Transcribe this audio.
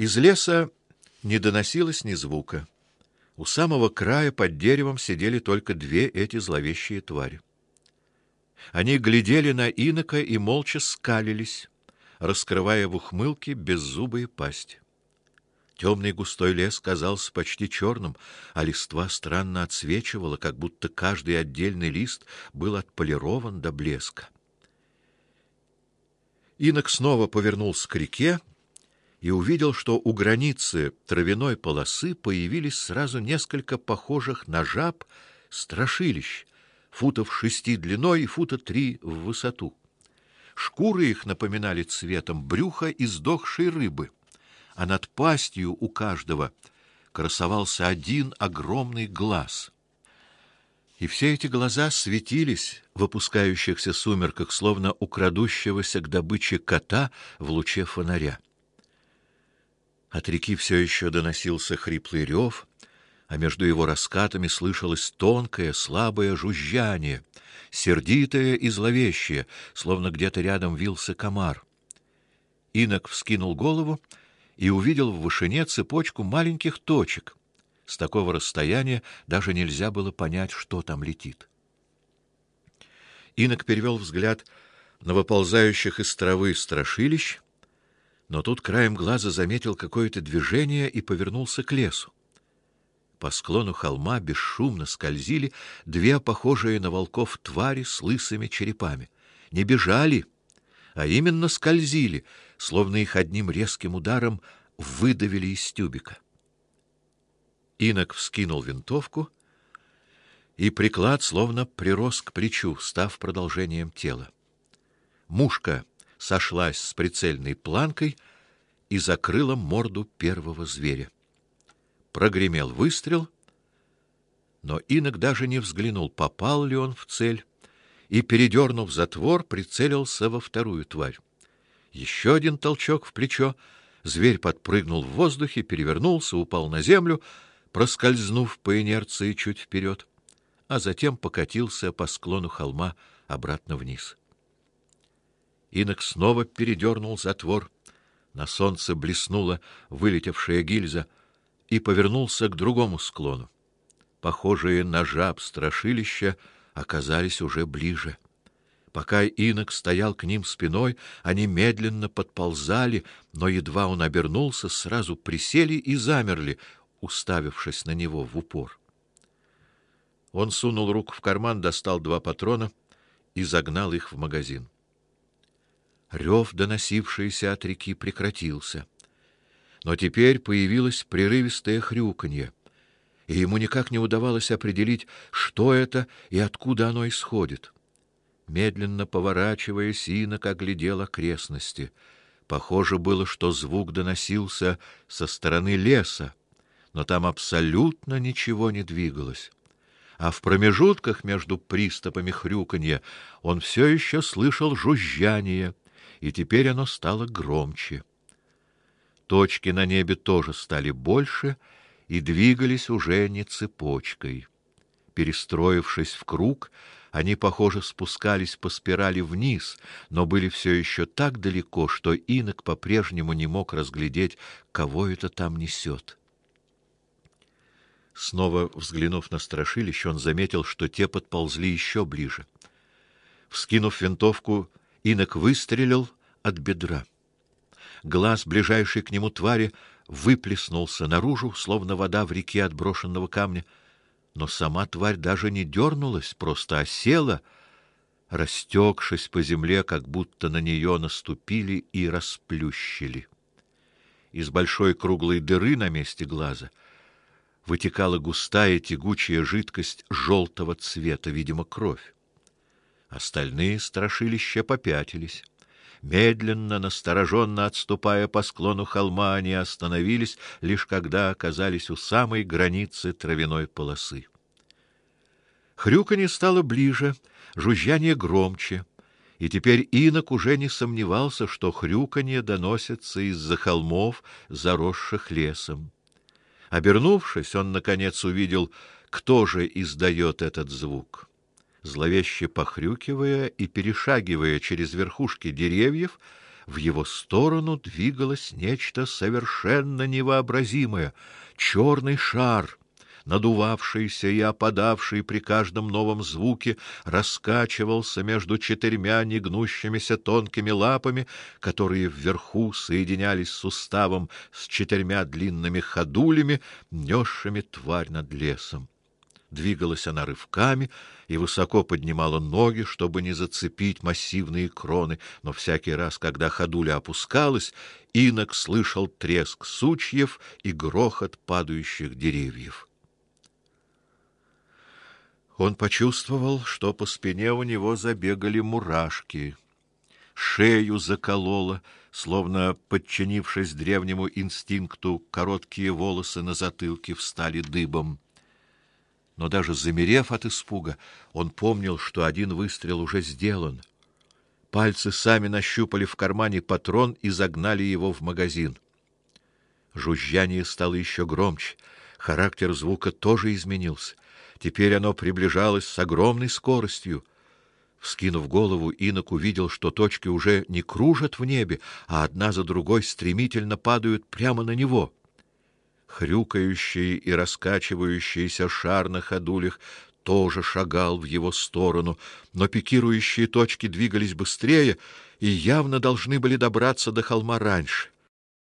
Из леса не доносилось ни звука. У самого края под деревом сидели только две эти зловещие твари. Они глядели на инока и молча скалились, раскрывая в ухмылке беззубые пасти. Темный густой лес казался почти черным, а листва странно отсвечивала, как будто каждый отдельный лист был отполирован до блеска. Инок снова повернулся к реке и увидел, что у границы травяной полосы появились сразу несколько похожих на жаб страшилищ, футов шести длиной и фута три в высоту. Шкуры их напоминали цветом брюха издохшей рыбы а над пастью у каждого красовался один огромный глаз. И все эти глаза светились в опускающихся сумерках, словно у крадущегося к добыче кота в луче фонаря. От реки все еще доносился хриплый рев, а между его раскатами слышалось тонкое, слабое жужжание, сердитое и зловещее, словно где-то рядом вился комар. Инок вскинул голову и увидел в вышине цепочку маленьких точек. С такого расстояния даже нельзя было понять, что там летит. Инок перевел взгляд на выползающих из травы страшилищ, но тут краем глаза заметил какое-то движение и повернулся к лесу. По склону холма бесшумно скользили две похожие на волков твари с лысыми черепами. Не бежали, а именно скользили, словно их одним резким ударом выдавили из тюбика. Инок вскинул винтовку, и приклад словно прирос к плечу, став продолжением тела. Мушка сошлась с прицельной планкой и закрыла морду первого зверя. Прогремел выстрел, но Инок даже не взглянул, попал ли он в цель, и, передернув затвор, прицелился во вторую тварь. Еще один толчок в плечо, зверь подпрыгнул в воздухе, перевернулся, упал на землю, проскользнув по инерции чуть вперед, а затем покатился по склону холма обратно вниз. Инок снова передернул затвор. На солнце блеснула вылетевшая гильза и повернулся к другому склону. Похожие на жаб страшилища оказались уже ближе. Пока инок стоял к ним спиной, они медленно подползали, но едва он обернулся, сразу присели и замерли, уставившись на него в упор. Он сунул руку в карман, достал два патрона и загнал их в магазин. Рев, доносившийся от реки, прекратился. Но теперь появилось прерывистое хрюканье, и ему никак не удавалось определить, что это и откуда оно исходит. Медленно поворачиваясь, инок оглядел окрестности. Похоже было, что звук доносился со стороны леса, но там абсолютно ничего не двигалось. А в промежутках между приступами хрюканья он все еще слышал жужжание, и теперь оно стало громче. Точки на небе тоже стали больше и двигались уже не цепочкой. Перестроившись в круг, они, похоже, спускались по спирали вниз, но были все еще так далеко, что инок по-прежнему не мог разглядеть, кого это там несет. Снова взглянув на страшилище, он заметил, что те подползли еще ближе. Вскинув винтовку, инок выстрелил от бедра. Глаз ближайшей к нему твари выплеснулся наружу, словно вода в реке от брошенного камня но сама тварь даже не дернулась, просто осела, растекшись по земле, как будто на нее наступили и расплющили. Из большой круглой дыры на месте глаза вытекала густая тягучая жидкость желтого цвета, видимо, кровь. Остальные страшилища попятились. Медленно, настороженно отступая по склону холма, они остановились, лишь когда оказались у самой границы травяной полосы. Хрюканье стало ближе, жужжание громче, и теперь инок уже не сомневался, что хрюканье доносится из-за холмов, заросших лесом. Обернувшись, он наконец увидел, кто же издает этот звук зловеще похрюкивая и перешагивая через верхушки деревьев, в его сторону двигалось нечто совершенно невообразимое черный шар надувавшийся и опадавший при каждом новом звуке, раскачивался между четырьмя негнущимися тонкими лапами, которые вверху соединялись суставом с четырьмя длинными ходулями, несшими тварь над лесом. Двигалась она рывками и высоко поднимала ноги, чтобы не зацепить массивные кроны, но всякий раз, когда ходуля опускалась, инок слышал треск сучьев и грохот падающих деревьев. Он почувствовал, что по спине у него забегали мурашки, шею закололо, словно подчинившись древнему инстинкту, короткие волосы на затылке встали дыбом. Но даже замерев от испуга, он помнил, что один выстрел уже сделан. Пальцы сами нащупали в кармане патрон и загнали его в магазин. Жужжание стало еще громче, характер звука тоже изменился. Теперь оно приближалось с огромной скоростью. Вскинув голову, инок увидел, что точки уже не кружат в небе, а одна за другой стремительно падают прямо на него. Хрюкающий и раскачивающийся шар на ходулях тоже шагал в его сторону, но пикирующие точки двигались быстрее и явно должны были добраться до холма раньше.